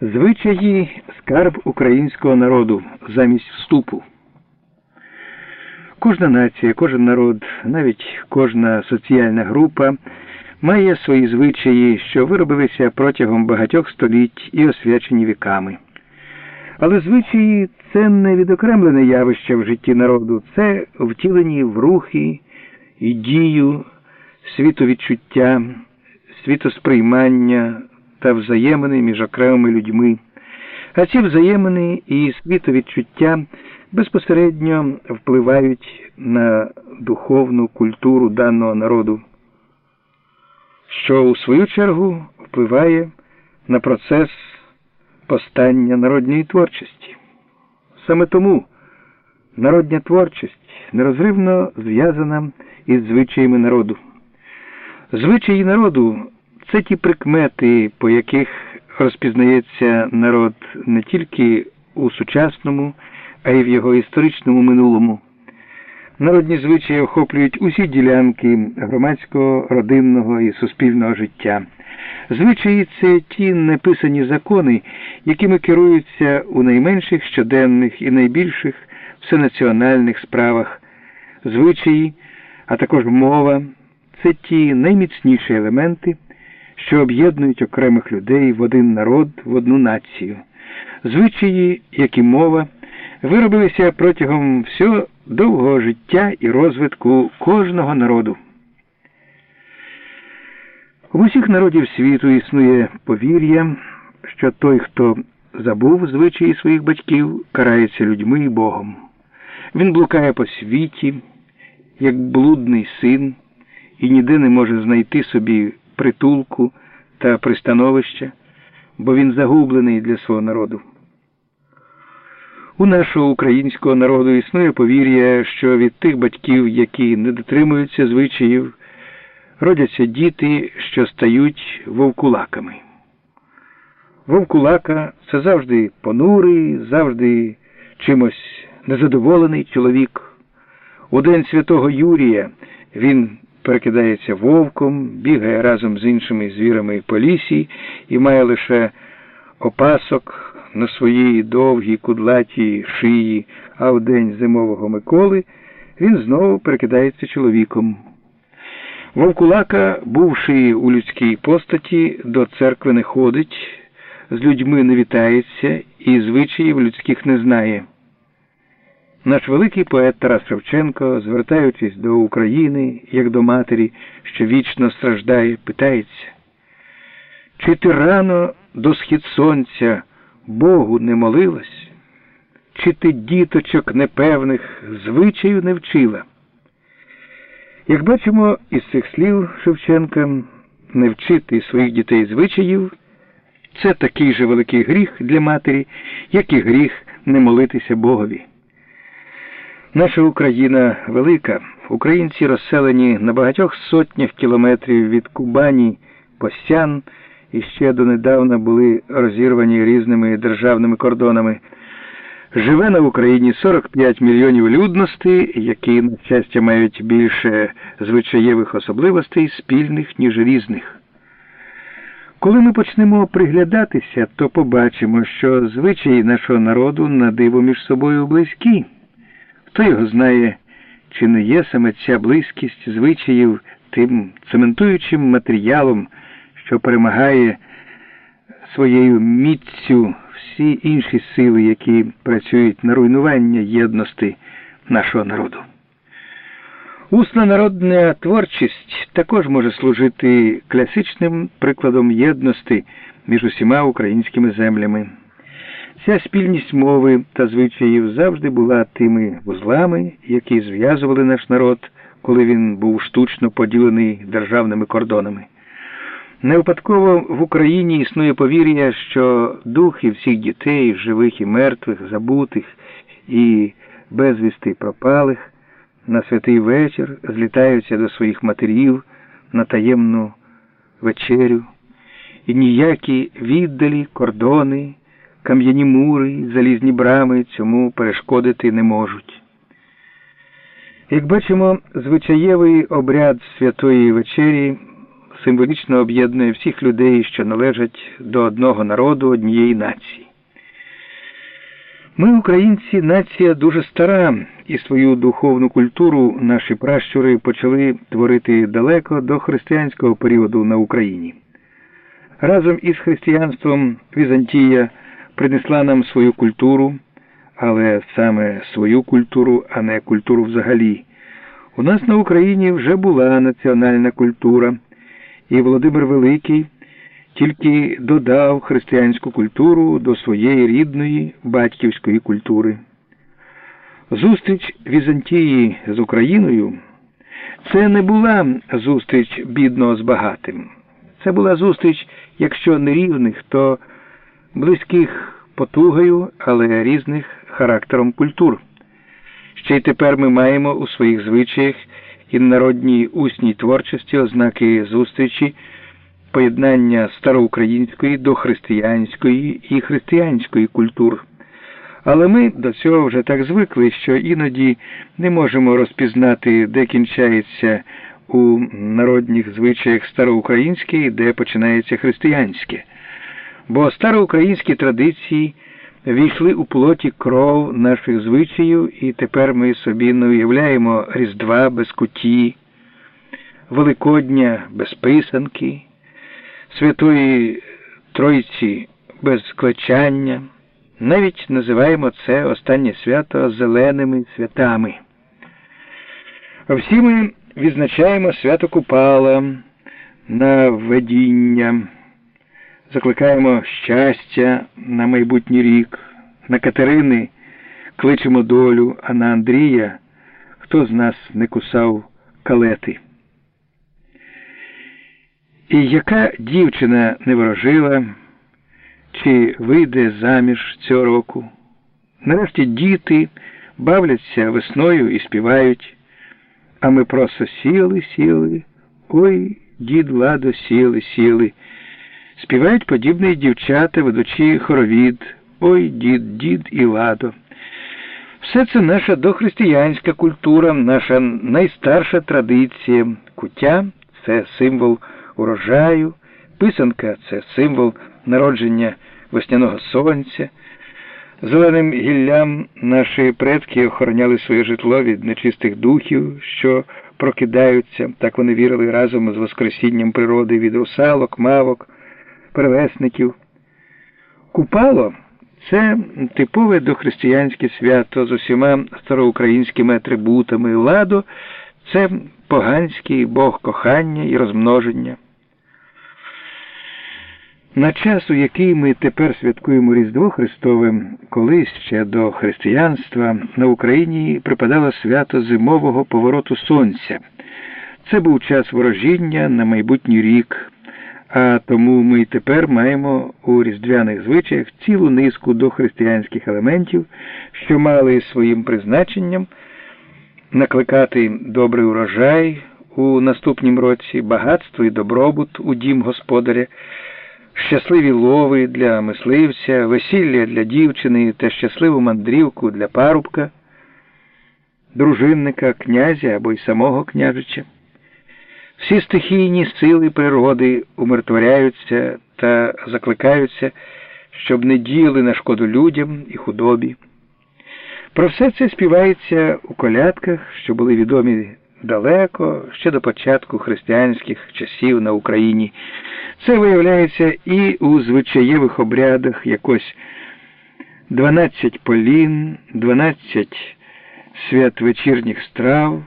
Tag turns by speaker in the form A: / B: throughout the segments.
A: Звичаї скарб українського народу замість вступу. Кожна нація, кожен народ, навіть кожна соціальна група має свої звичаї, що виробилися протягом багатьох століть і освячені віками. Але звичаї це не відокремлене явище в житті народу, це втілені в рухи і дію, світовідчуття, світосприймання та взаємини між окремими людьми. А ці взаємини і світовідчуття безпосередньо впливають на духовну культуру даного народу, що у свою чергу впливає на процес постання народньої творчості. Саме тому народня творчість нерозривно зв'язана із звичаями народу. Звичаї народу це ті прикмети, по яких розпізнається народ не тільки у сучасному, а й в його історичному минулому. Народні звичаї охоплюють усі ділянки громадського, родинного і суспільного життя. Звичаї це ті неписані закони, якими керуються у найменших щоденних і найбільших всенаціональних справах. Звичаї, а також мова це ті найміцніші елементи, що об'єднують окремих людей в один народ, в одну націю. Звичаї, як і мова, виробилися протягом всього довгого життя і розвитку кожного народу. В усіх народів світу існує повір'я, що той, хто забув звичаї своїх батьків, карається людьми і Богом. Він блукає по світі, як блудний син, і ніде не може знайти собі притулку та пристановища, бо він загублений для свого народу. У нашого українського народу існує повір'я, що від тих батьків, які не дотримуються звичаїв, родяться діти, що стають вовкулаками. Вовкулака це завжди понурий, завжди чимось незадоволений чоловік. У день святого Юрія він перекидається вовком, бігає разом з іншими звірами по лісі і має лише опасок на своїй довгій кудлатій шиї, а в день зимового Миколи він знову перекидається чоловіком. Вовкулака, бувши у людській постаті, до церкви не ходить, з людьми не вітається і звичаїв людських не знає. Наш великий поет Тарас Шевченко, звертаючись до України, як до матері, що вічно страждає, питається, чи ти рано до схід сонця Богу не молилась, чи ти діточок непевних звичаю не вчила? Як бачимо із цих слів Шевченка, не вчити своїх дітей звичаїв це такий же великий гріх для матері, як і гріх не молитися Богові. Наша Україна велика, українці розселені на багатьох сотнях кілометрів від Кубані, Постян і ще донедавна були розірвані різними державними кордонами. Живе на Україні 45 мільйонів людності, які, на щастя, мають більше звичаєвих особливостей спільних, ніж різних. Коли ми почнемо приглядатися, то побачимо, що звичаї нашого народу на диво між собою близькі. Хто його знає, чи не є саме ця близькість звичаїв тим цементуючим матеріалом, що перемагає своєю міццю всі інші сили, які працюють на руйнування єдності нашого народу. Усна народна творчість також може служити класичним прикладом єдності між усіма українськими землями. Ця спільність мови та звичаїв завжди була тими вузлами, які зв'язували наш народ, коли він був штучно поділений державними кордонами. Не випадково в Україні існує повір'я, що духи всіх дітей, живих і мертвих, забутих і безвісти пропалих, на святий вечір злітаються до своїх матерів на таємну вечерю, і ніякі віддалі кордони, кам'яні мури, залізні брами цьому перешкодити не можуть. Як бачимо, звичаєвий обряд святої вечері символічно об'єднує всіх людей, що належать до одного народу, однієї нації. Ми, українці, нація дуже стара, і свою духовну культуру наші пращури почали творити далеко до християнського періоду на Україні. Разом із християнством Візантія принесла нам свою культуру, але саме свою культуру, а не культуру взагалі. У нас на Україні вже була національна культура, і Володимир Великий тільки додав християнську культуру до своєї рідної батьківської культури. Зустріч Візантії з Україною це не була зустріч бідного з багатим. Це була зустріч, якщо не рівних, то близьких потугою, але різних характером культур. Ще й тепер ми маємо у своїх звичаях і народній усній творчості ознаки зустрічі, поєднання староукраїнської до християнської і християнської культур. Але ми до цього вже так звикли, що іноді не можемо розпізнати, де кінчається у народних звичаях староукраїнське і де починається християнське. Бо староукраїнські традиції війшли у плоті кров наших звичаїв, і тепер ми собі не уявляємо Різдва без куті, Великодня без писанки, Святої Тройці без клечання. Навіть називаємо це останнє свято зеленими святами. Всі ми відзначаємо свято Купала на ведіння, закликаємо щастя на майбутній рік, на Катерини кличемо долю, а на Андрія хто з нас не кусав калети. І яка дівчина не ворожила, чи вийде заміж цього року? Нарешті діти бавляться весною і співають. А ми просто сіли, сіли, ой, дід ладо, сіли, сіли. Співають подібні дівчата, ведучи хоровід, ой, дід, дід і ладо. Все це наша дохристиянська культура, наша найстарша традиція. Куття це символ урожаю, писанка це символ народження весняного сонця. Зеленим гіллям наші предки охороняли своє житло від нечистих духів, що прокидаються, так вони вірили разом з Воскресінням природи від русалок, мавок, перевесників. Купало це типове дохристиянське свято з усіма староукраїнськими атрибутами. Ладо це поганський бог кохання і розмноження. На час, у який ми тепер святкуємо Різдво Христове, колись ще до християнства на Україні припадало свято зимового повороту сонця. Це був час ворожіння на майбутній рік, а тому ми тепер маємо у різдвяних звичаях цілу низку дохристиянських елементів, що мали своїм призначенням накликати добрий урожай у наступнім році, багатство і добробут у дім господаря щасливі лови для мисливця, весілля для дівчини та щасливу мандрівку для парубка, дружинника, князя або й самого княжича. Всі стихійні сили природи умиротворяються та закликаються, щоб не діяли на шкоду людям і худобі. Про все це співається у колядках, що були відомі далеко, ще до початку християнських часів на Україні. Це виявляється і у звичаєвих обрядах якось 12 полін, 12 свят вечірніх страв,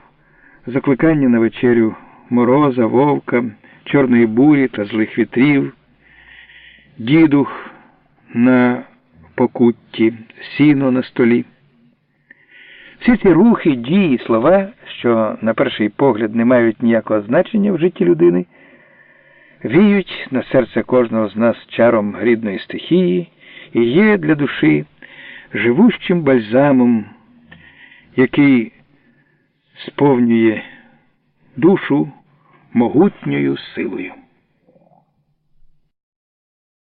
A: закликання на вечерю мороза, вовка, чорної бурі та злих вітрів, дідух на покутті, сіно на столі. Всі ці рухи, дії, слова, що на перший погляд не мають ніякого значення в житті людини віють на серце кожного з нас чаром рідної стихії і є для душі живущим бальзамом, який сповнює душу могутньою силою.